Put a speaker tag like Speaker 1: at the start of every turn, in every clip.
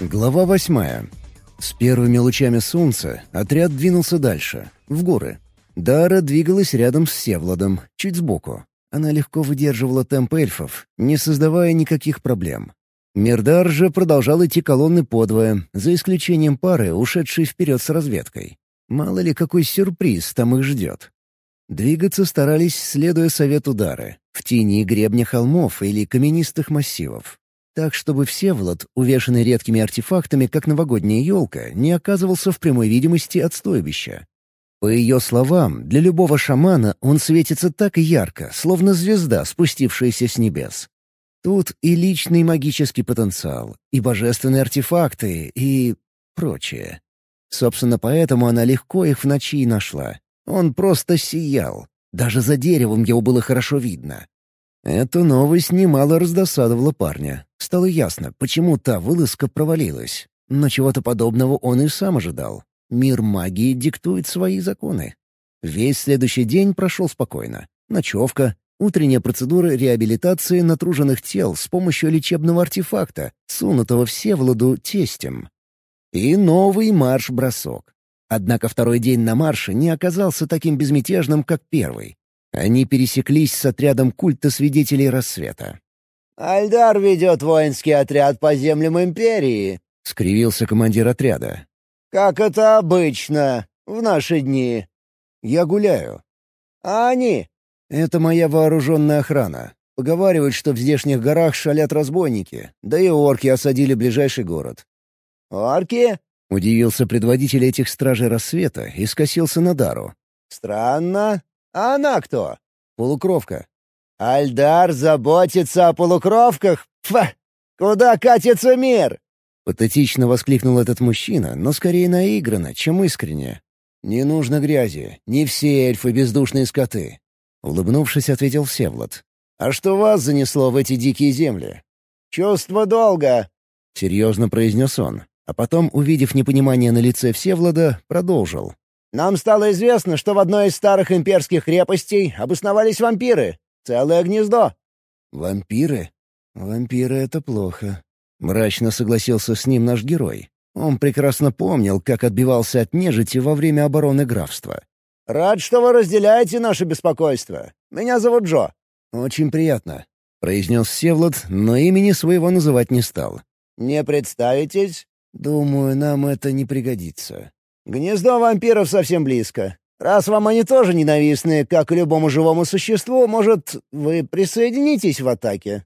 Speaker 1: Глава восьмая. С первыми лучами солнца отряд двинулся дальше, в горы. Дара двигалась рядом с Севладом, чуть сбоку. Она легко выдерживала темп эльфов, не создавая никаких проблем. Мирдар же продолжал идти колонны подвое, за исключением пары, ушедшей вперед с разведкой. Мало ли какой сюрприз там их ждет. Двигаться старались, следуя совету Дары, в тени гребня холмов или каменистых массивов так чтобы Всеволод, увешанный редкими артефактами, как новогодняя елка, не оказывался в прямой видимости от стойбища. По ее словам, для любого шамана он светится так ярко, словно звезда, спустившаяся с небес. Тут и личный магический потенциал, и божественные артефакты, и прочее. Собственно, поэтому она легко их в ночи и нашла. Он просто сиял. Даже за деревом его было хорошо видно. Эта новость немало раздосадовала парня. Стало ясно, почему та вылазка провалилась. Но чего-то подобного он и сам ожидал. Мир магии диктует свои законы. Весь следующий день прошел спокойно. Ночевка, утренняя процедура реабилитации натруженных тел с помощью лечебного артефакта, сунутого Всеволоду тестем. И новый марш-бросок. Однако второй день на марше не оказался таким безмятежным, как первый. Они пересеклись с отрядом культа свидетелей рассвета.
Speaker 2: «Альдар ведет воинский отряд по землям Империи», — скривился командир отряда. «Как это обычно, в наши дни».
Speaker 1: «Я гуляю».
Speaker 2: «А они?»
Speaker 1: «Это моя вооруженная охрана. Поговаривают, что в здешних горах шалят разбойники, да и орки осадили ближайший город».
Speaker 2: «Орки?»
Speaker 1: — удивился предводитель этих стражей рассвета и скосился на Дару.
Speaker 2: «Странно. А она кто?»
Speaker 1: «Полукровка».
Speaker 2: «Альдар заботится о полукровках? Фа! Куда катится мир?»
Speaker 1: Патетично воскликнул этот мужчина, но скорее наигранно, чем искренне. «Не нужно грязи. Не все эльфы — бездушные скоты». Улыбнувшись, ответил Всевлад. «А что вас занесло в эти дикие земли?»
Speaker 2: «Чувство долга», —
Speaker 1: серьезно произнес он, а потом, увидев непонимание на лице Всевлада, продолжил.
Speaker 2: Нам стало известно, что в одной из старых имперских крепостей обосновались вампиры. Целое гнездо».
Speaker 1: «Вампиры? Вампиры — это плохо», — мрачно согласился с ним наш герой. Он прекрасно помнил, как отбивался от нежити во время обороны графства.
Speaker 2: «Рад, что вы разделяете наше беспокойство. Меня зовут Джо».
Speaker 1: «Очень приятно», — произнес Севлад, но имени своего называть не стал.
Speaker 2: «Не представитесь?»
Speaker 1: «Думаю, нам это не пригодится».
Speaker 2: Гнездо вампиров совсем близко. Раз вам они тоже ненавистны, как и любому живому существу, может, вы присоединитесь в атаке?»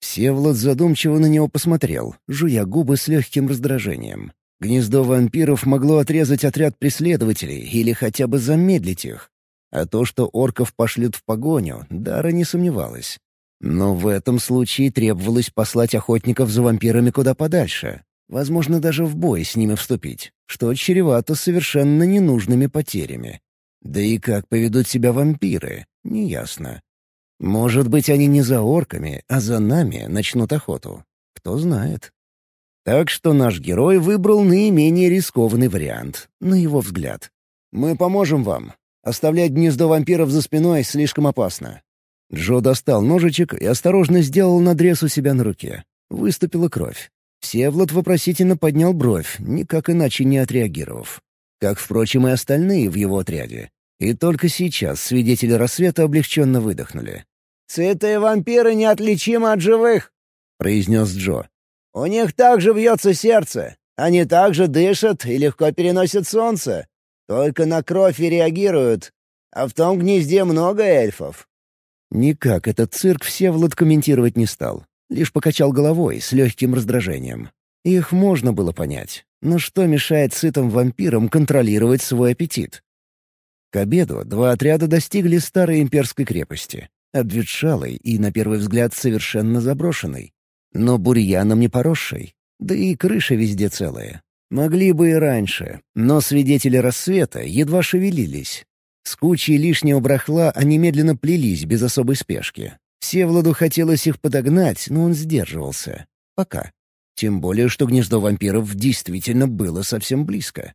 Speaker 1: Всеволод задумчиво на него посмотрел, жуя губы с легким раздражением. Гнездо вампиров могло отрезать отряд преследователей или хотя бы замедлить их. А то, что орков пошлют в погоню, Дара не сомневалась. Но в этом случае требовалось послать охотников за вампирами куда подальше, Возможно, даже в бой с ними вступить, что чревато совершенно ненужными потерями. Да и как поведут себя вампиры, неясно. Может быть, они не за орками, а за нами начнут охоту. Кто знает. Так что наш герой выбрал наименее рискованный вариант, на его взгляд. «Мы поможем вам. Оставлять гнездо вампиров за спиной слишком опасно». Джо достал ножичек и осторожно сделал надрез у себя на руке. Выступила кровь. Всевлад вопросительно поднял бровь, никак иначе не отреагировав. Как, впрочем, и остальные в его отряде. И только сейчас свидетели рассвета облегченно выдохнули.
Speaker 2: «Сытые вампиры неотличимы от живых», — произнес Джо. «У них также бьется сердце. Они также дышат и легко переносят солнце. Только на кровь и реагируют. А в том гнезде много эльфов».
Speaker 1: Никак этот цирк Всеволод комментировать не стал. Лишь покачал головой с легким раздражением. Их можно было понять. Но что мешает сытым вампирам контролировать свой аппетит? К обеду два отряда достигли старой имперской крепости, обветшалой и, на первый взгляд, совершенно заброшенной. Но бурьяном не поросшей, да и крыша везде целая. Могли бы и раньше, но свидетели рассвета едва шевелились. С кучей лишнего брахла они медленно плелись без особой спешки, Всевладу хотелось их подогнать, но он сдерживался. Пока. Тем более, что гнездо вампиров действительно было совсем близко.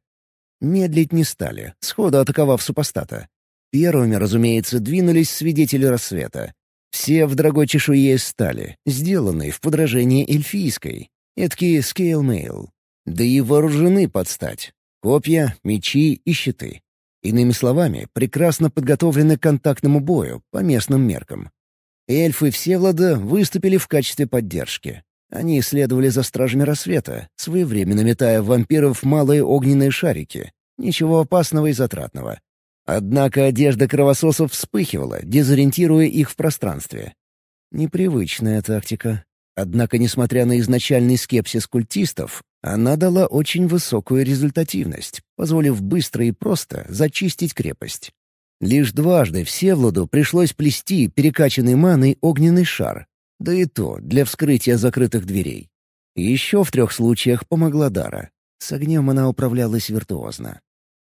Speaker 1: Медлить не стали, сходу атаковав супостата. Первыми, разумеется, двинулись свидетели рассвета. Все в дорогой чешуе стали, сделанные в подражении эльфийской. Эдакие scale mail. Да и вооружены под стать. Копья, мечи и щиты. Иными словами, прекрасно подготовлены к контактному бою по местным меркам. Эльфы Всевлада выступили в качестве поддержки. Они следовали за стражами рассвета, своевременно метая в вампиров малые огненные шарики. Ничего опасного и затратного. Однако одежда кровососов вспыхивала, дезориентируя их в пространстве. Непривычная тактика. Однако, несмотря на изначальный скепсис культистов, она дала очень высокую результативность, позволив быстро и просто зачистить крепость. Лишь дважды Всевладу пришлось плести перекачанный маной огненный шар, да и то для вскрытия закрытых дверей. Еще в трех случаях помогла Дара. С огнем она управлялась виртуозно.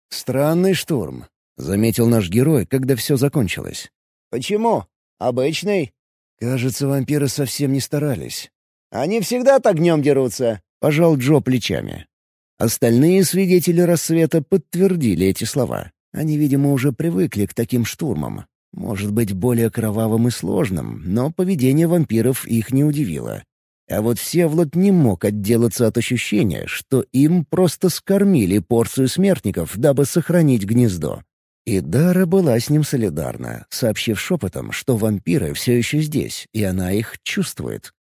Speaker 1: «Странный штурм», — заметил наш герой, когда все закончилось.
Speaker 2: «Почему? Обычный?»
Speaker 1: «Кажется, вампиры совсем не старались».
Speaker 2: «Они всегда так огнем дерутся», —
Speaker 1: пожал Джо плечами. Остальные свидетели рассвета подтвердили эти слова. Они, видимо, уже привыкли к таким штурмам. Может быть, более кровавым и сложным, но поведение вампиров их не удивило. А вот Всеволод не мог отделаться от ощущения, что им просто скормили порцию смертников, дабы сохранить гнездо. И Дара была с ним солидарна, сообщив шепотом, что вампиры все еще здесь, и она их чувствует.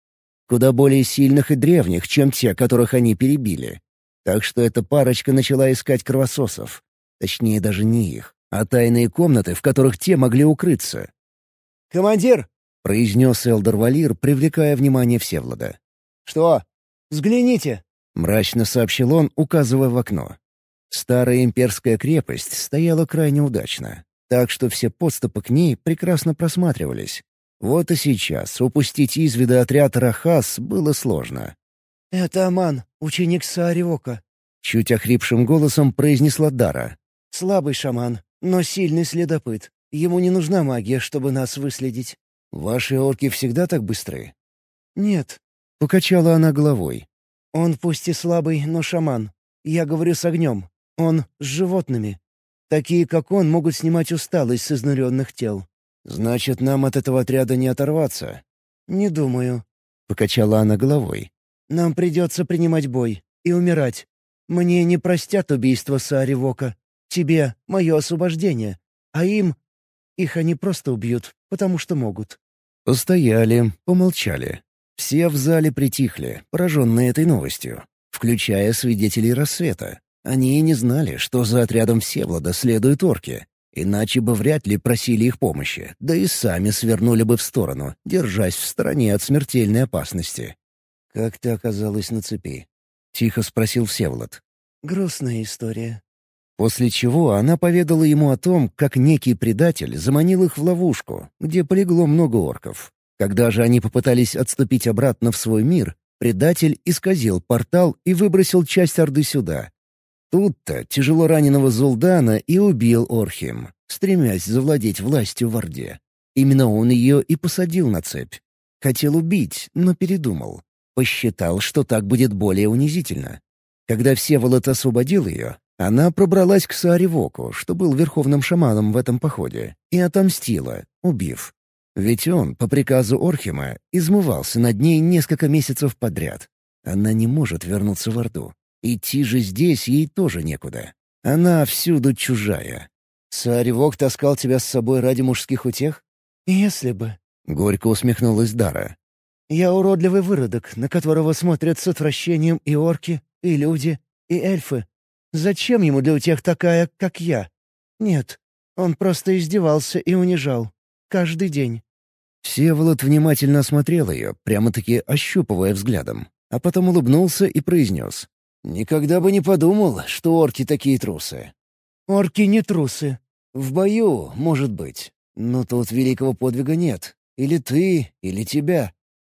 Speaker 1: Куда более сильных и древних, чем те, которых они перебили. Так что эта парочка начала искать кровососов. Точнее, даже не их, а тайные комнаты, в которых те могли укрыться.
Speaker 2: «Командир!»
Speaker 1: — произнес Элдор Валир, привлекая внимание Всевлада.
Speaker 2: «Что? Взгляните!»
Speaker 1: — мрачно сообщил он, указывая в окно. Старая имперская крепость стояла крайне удачно, так что все подступы к ней прекрасно просматривались. Вот и сейчас упустить из вида отряд Рахас было сложно.
Speaker 3: «Это Аман, ученик Саариока», —
Speaker 1: чуть охрипшим голосом произнесла Дара.
Speaker 3: Слабый шаман, но сильный следопыт. Ему не нужна магия, чтобы нас выследить».
Speaker 1: «Ваши орки всегда так быстры?»
Speaker 3: «Нет».
Speaker 1: Покачала она головой.
Speaker 3: «Он пусть и слабый, но шаман. Я говорю с огнем. Он с животными. Такие, как он, могут снимать усталость с изнуренных тел».
Speaker 1: «Значит, нам от этого отряда не оторваться?»
Speaker 3: «Не думаю».
Speaker 1: Покачала она головой.
Speaker 3: «Нам придется принимать бой и умирать. Мне не простят убийство Саари Вока. Тебе — мое освобождение, а им... Их они просто убьют, потому что могут».
Speaker 1: Постояли, помолчали. Все в зале притихли, пораженные этой новостью, включая свидетелей рассвета. Они и не знали, что за отрядом Всевлада следуют орки, иначе бы вряд ли просили их помощи, да и сами свернули бы в сторону, держась в стороне от смертельной опасности. «Как ты оказалась на цепи?» — тихо спросил Всеволод.
Speaker 3: «Грустная история»,
Speaker 1: После чего она поведала ему о том, как некий предатель заманил их в ловушку, где полегло много орков. Когда же они попытались отступить обратно в свой мир, предатель исказил портал и выбросил часть Орды сюда. Тут-то тяжело раненого Зулдана и убил Орхим, стремясь завладеть властью в Орде. Именно он ее и посадил на цепь. Хотел убить, но передумал. Посчитал, что так будет более унизительно. Когда Всеволод освободил ее, она пробралась к Сааривоку, что был верховным шаманом в этом походе, и отомстила, убив. Ведь он, по приказу Орхима, измывался над ней несколько месяцев подряд. Она не может вернуться в Орду. Идти же здесь ей тоже некуда. Она всюду чужая. «Сааривок таскал тебя с собой ради мужских утех?»
Speaker 3: «Если бы», —
Speaker 1: горько усмехнулась Дара.
Speaker 3: «Я уродливый выродок, на которого смотрят с отвращением и орки, и люди, и эльфы, Зачем ему для утех такая, как я? Нет, он просто издевался и унижал. Каждый день.
Speaker 1: Всеволод внимательно осмотрел ее, прямо-таки ощупывая взглядом, а потом улыбнулся и произнес. «Никогда бы не подумал, что орки такие трусы».
Speaker 3: «Орки не трусы».
Speaker 1: «В бою, может быть. Но тут великого подвига нет. Или ты, или тебя.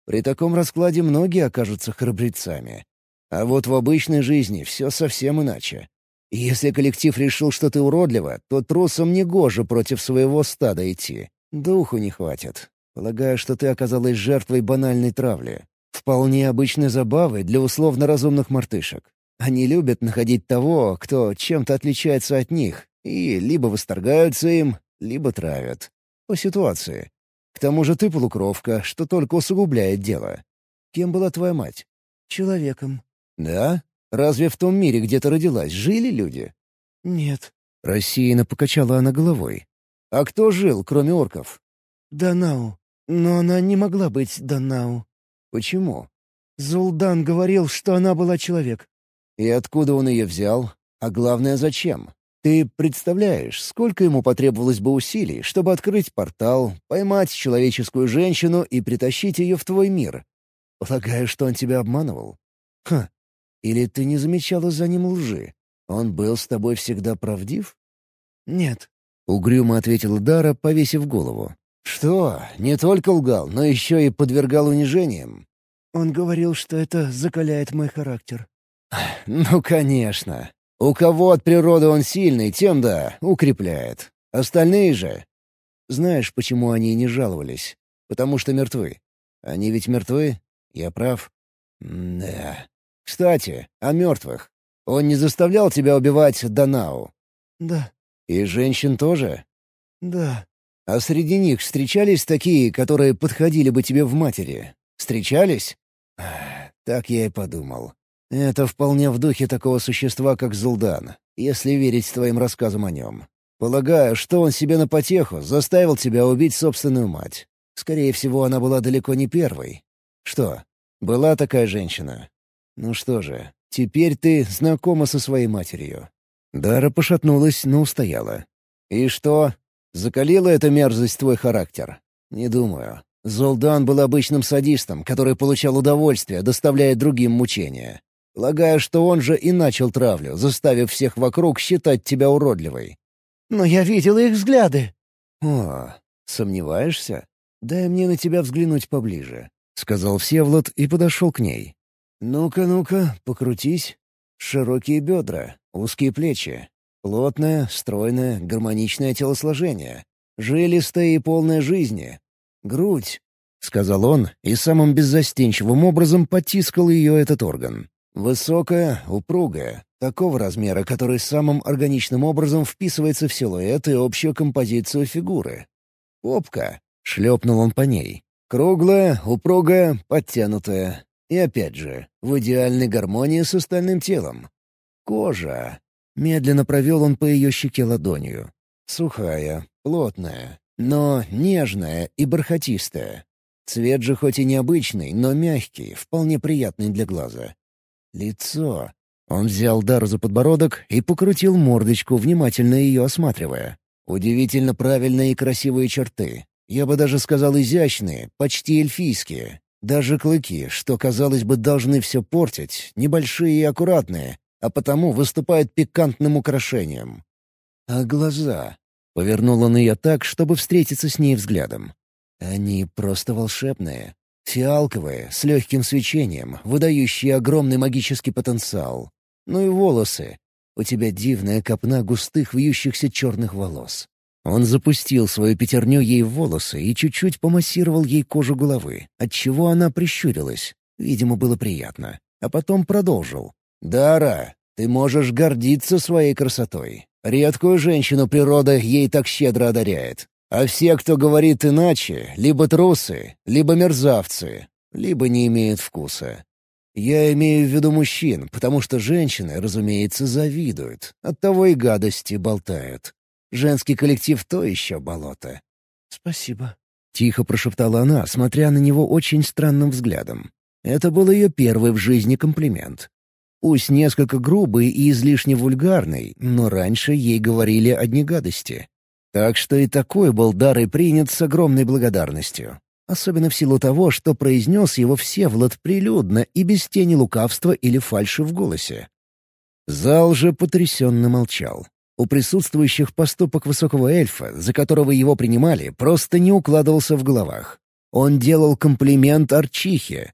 Speaker 1: При таком раскладе многие окажутся храбрецами. А вот в обычной жизни все совсем иначе. Если коллектив решил, что ты уродлива, то трусам не гоже против своего стада идти. Духу не хватит. Полагаю, что ты оказалась жертвой банальной травли. Вполне обычной забавы для условно разумных мартышек. Они любят находить того, кто чем-то отличается от них, и либо восторгаются им, либо травят. По ситуации. К тому же ты полукровка, что только усугубляет дело. Кем была твоя мать?
Speaker 3: человеком».
Speaker 1: «Да? Разве в том мире, где ты родилась, жили люди?»
Speaker 3: «Нет».
Speaker 1: Рассеянно покачала она головой. «А кто жил, кроме орков?»
Speaker 3: «Данау. Но она не могла быть Данау».
Speaker 1: «Почему?»
Speaker 3: Зулдан говорил, что она была человек.
Speaker 1: «И откуда он ее взял? А главное, зачем? Ты представляешь, сколько ему потребовалось бы усилий, чтобы открыть портал, поймать человеческую женщину и притащить ее в твой мир? Полагаю, что он тебя обманывал? Ха. Или ты не замечала за ним лжи? Он был с тобой всегда правдив?
Speaker 3: Нет.
Speaker 1: Угрюмо ответила Дара, повесив голову. Что, не только лгал, но еще и подвергал унижениям?
Speaker 3: Он говорил, что это закаляет мой характер.
Speaker 1: Ну, конечно. У кого от природы он сильный, тем да, укрепляет. Остальные же... Знаешь, почему они не жаловались? Потому что мертвы. Они ведь мертвы? Я прав? да. Кстати, о мертвых. Он не заставлял тебя убивать Данау?
Speaker 3: Да.
Speaker 1: И женщин тоже?
Speaker 3: Да.
Speaker 1: А среди них встречались такие, которые подходили бы тебе в матери? Встречались? Так я и подумал. Это вполне в духе такого существа, как Зулдан, если верить твоим рассказам о нем. Полагаю, что он себе на потеху заставил тебя убить собственную мать. Скорее всего, она была далеко не первой. Что, была такая женщина? Ну что же, теперь ты знакома со своей матерью. Дара пошатнулась, но устояла. И что? Закалила эта мерзость твой характер? Не думаю. Золдан был обычным садистом, который получал удовольствие, доставляя другим мучения. Полагаю, что он же и начал травлю, заставив всех вокруг считать тебя уродливой.
Speaker 3: «Но я видел их взгляды».
Speaker 1: «О, сомневаешься? Дай мне на тебя взглянуть поближе», — сказал Всевлад и подошел к ней. «Ну-ка, ну-ка, покрутись. Широкие бедра, узкие плечи, плотное, стройное, гармоничное телосложение, жилистое и полное жизни. Грудь», — сказал он и самым беззастенчивым образом потискал ее этот орган. Высокая, упругая, такого размера, который самым органичным образом вписывается в силуэт и общую композицию фигуры. Попка. Шлепнул он по ней. Круглая, упругая, подтянутая. И опять же, в идеальной гармонии с остальным телом. Кожа. Медленно провел он по ее щеке ладонью. Сухая, плотная, но нежная и бархатистая. Цвет же хоть и необычный, но мягкий, вполне приятный для глаза. Лицо. Он взял Дару за подбородок и покрутил мордочку, внимательно ее осматривая. Удивительно правильные и красивые черты. Я бы даже сказал изящные, почти эльфийские. Даже клыки, что, казалось бы, должны все портить, небольшие и аккуратные, а потому выступают пикантным украшением. А глаза? Повернул он ее так, чтобы встретиться с ней взглядом. Они просто волшебные. Фиалковые, с легким свечением, выдающие огромный магический потенциал. Ну и волосы. У тебя дивная копна густых вьющихся черных волос. Он запустил свою пятерню ей в волосы и чуть-чуть помассировал ей кожу головы, отчего она прищурилась. Видимо, было приятно. А потом продолжил. «Дара, ты можешь гордиться своей красотой. Редкую женщину природа ей так щедро одаряет. А все, кто говорит иначе, либо трусы, либо мерзавцы, либо не имеют вкуса. Я имею в виду мужчин, потому что женщины, разумеется, завидуют. Оттого и гадости болтают. Женский коллектив — то еще болото.
Speaker 3: «Спасибо», —
Speaker 1: тихо прошептала она, смотря на него очень странным взглядом. Это был ее первый в жизни комплимент. Пусть несколько грубый и излишне вульгарный, но раньше ей говорили одни гадости. Так что и такой был дар и принят с огромной благодарностью. Особенно в силу того, что произнес его Всеволод прилюдно и без тени лукавства или фальши в голосе. Зал же потрясенно молчал. У присутствующих поступок высокого эльфа, за которого его принимали, просто не укладывался в головах. Он делал комплимент Арчихе.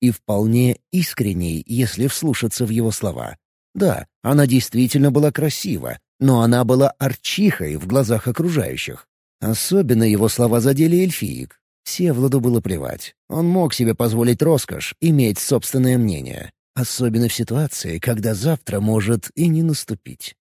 Speaker 1: И вполне искренний, если вслушаться в его слова. Да, она действительно была красива, но она была арчихой в глазах окружающих. Особенно его слова задели эльфиек. Всевладу было плевать. Он мог себе позволить роскошь, иметь собственное мнение. Особенно в ситуации, когда завтра может и не наступить.